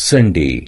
Sunday